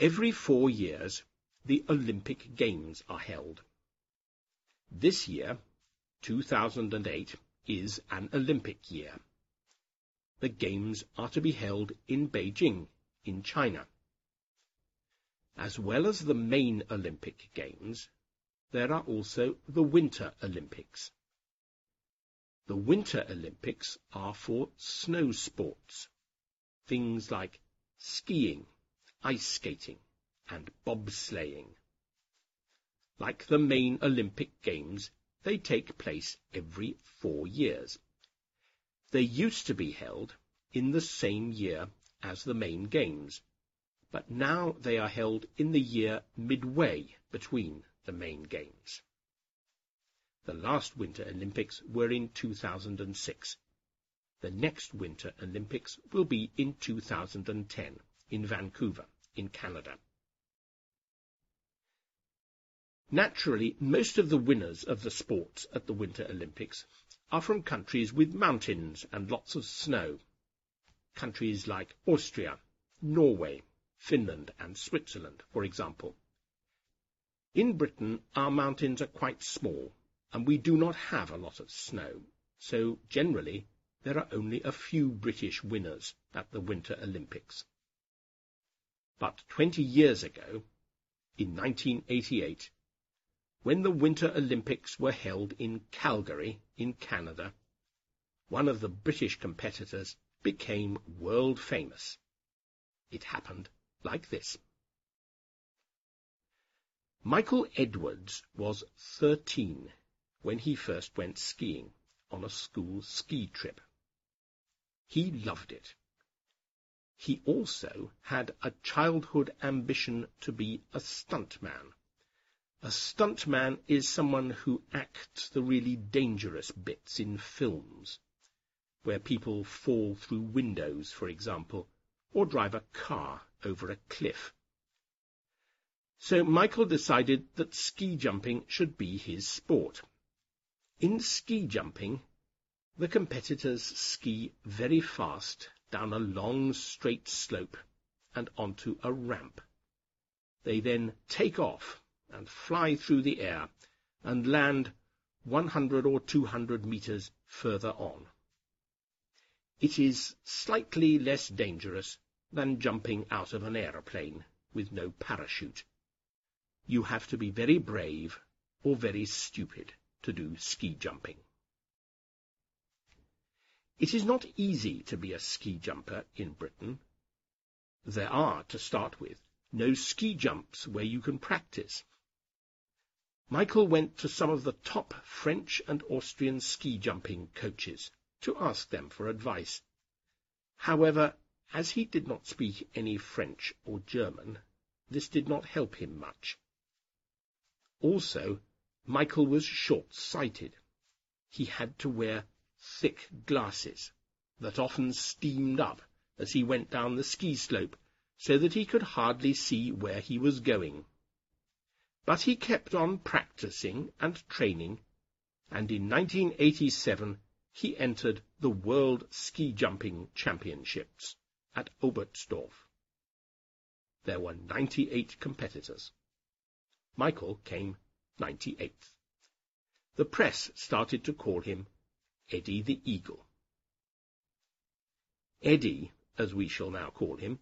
Every four years, the Olympic Games are held. This year, 2008, is an Olympic year. The Games are to be held in Beijing, in China. As well as the main Olympic Games, there are also the Winter Olympics. The Winter Olympics are for snow sports, things like skiing, ice skating, and bobsleighing. Like the main Olympic Games, they take place every four years. They used to be held in the same year as the main Games, but now they are held in the year midway between the main Games. The last Winter Olympics were in 2006. The next Winter Olympics will be in 2010 in Vancouver, in Canada. Naturally, most of the winners of the sports at the Winter Olympics are from countries with mountains and lots of snow. Countries like Austria, Norway, Finland and Switzerland, for example. In Britain, our mountains are quite small, and we do not have a lot of snow, so generally there are only a few British winners at the Winter Olympics. But twenty years ago, in 1988, when the Winter Olympics were held in Calgary, in Canada, one of the British competitors became world famous. It happened like this. Michael Edwards was thirteen when he first went skiing on a school ski trip. He loved it. He also had a childhood ambition to be a stuntman a stuntman is someone who acts the really dangerous bits in films, where people fall through windows, for example, or drive a car over a cliff. So Michael decided that ski jumping should be his sport. In ski jumping, the competitors ski very fast down a long straight slope and onto a ramp. They then take off and fly through the air and land 100 or 200 meters further on. It is slightly less dangerous than jumping out of an aeroplane with no parachute. You have to be very brave or very stupid to do ski jumping. It is not easy to be a ski jumper in Britain. There are, to start with, no ski jumps where you can practice. Michael went to some of the top French and Austrian ski jumping coaches to ask them for advice. However, as he did not speak any French or German, this did not help him much. Also, Michael was short-sighted. He had to wear thick glasses that often steamed up as he went down the ski slope so that he could hardly see where he was going. But he kept on practicing and training, and in 1987 he entered the World Ski Jumping Championships at Oberstdorf. There were 98 competitors. Michael came 98th. The press started to call him Eddie the Eagle. Eddie, as we shall now call him,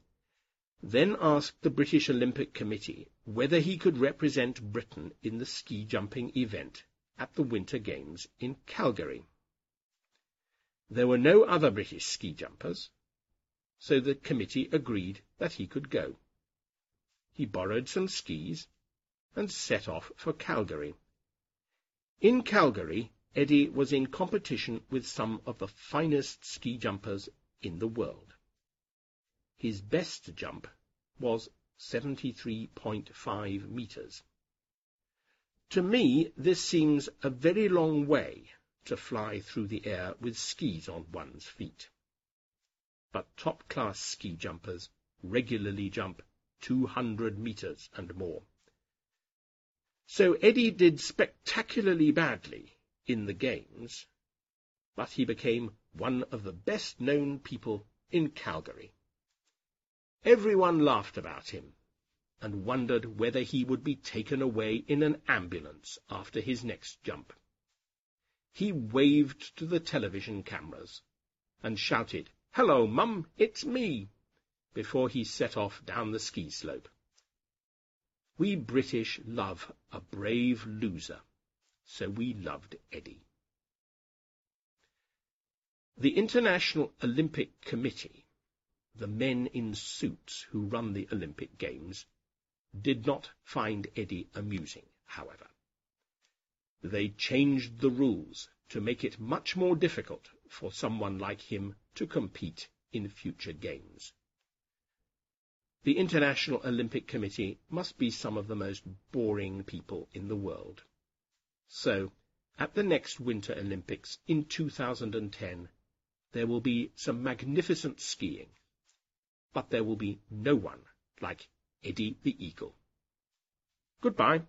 then asked the British Olympic Committee whether he could represent Britain in the ski jumping event at the Winter Games in Calgary. There were no other British ski jumpers, so the committee agreed that he could go. He borrowed some skis and set off for Calgary. In Calgary, Eddie was in competition with some of the finest ski jumpers in the world. His best jump was 73.5 metres. To me, this seems a very long way to fly through the air with skis on one's feet. But top-class ski jumpers regularly jump 200 metres and more. So Eddie did spectacularly badly in the Games, but he became one of the best-known people in Calgary. Everyone laughed about him. and wondered whether he would be taken away in an ambulance after his next jump. He waved to the television cameras and shouted, Hello, Mum, it's me, before he set off down the ski slope. We British love a brave loser, so we loved Eddie. The International Olympic Committee, the men in suits who run the Olympic Games, did not find Eddie amusing, however. They changed the rules to make it much more difficult for someone like him to compete in future games. The International Olympic Committee must be some of the most boring people in the world. So, at the next Winter Olympics in 2010, there will be some magnificent skiing, but there will be no one like Eddie the Eagle. Goodbye.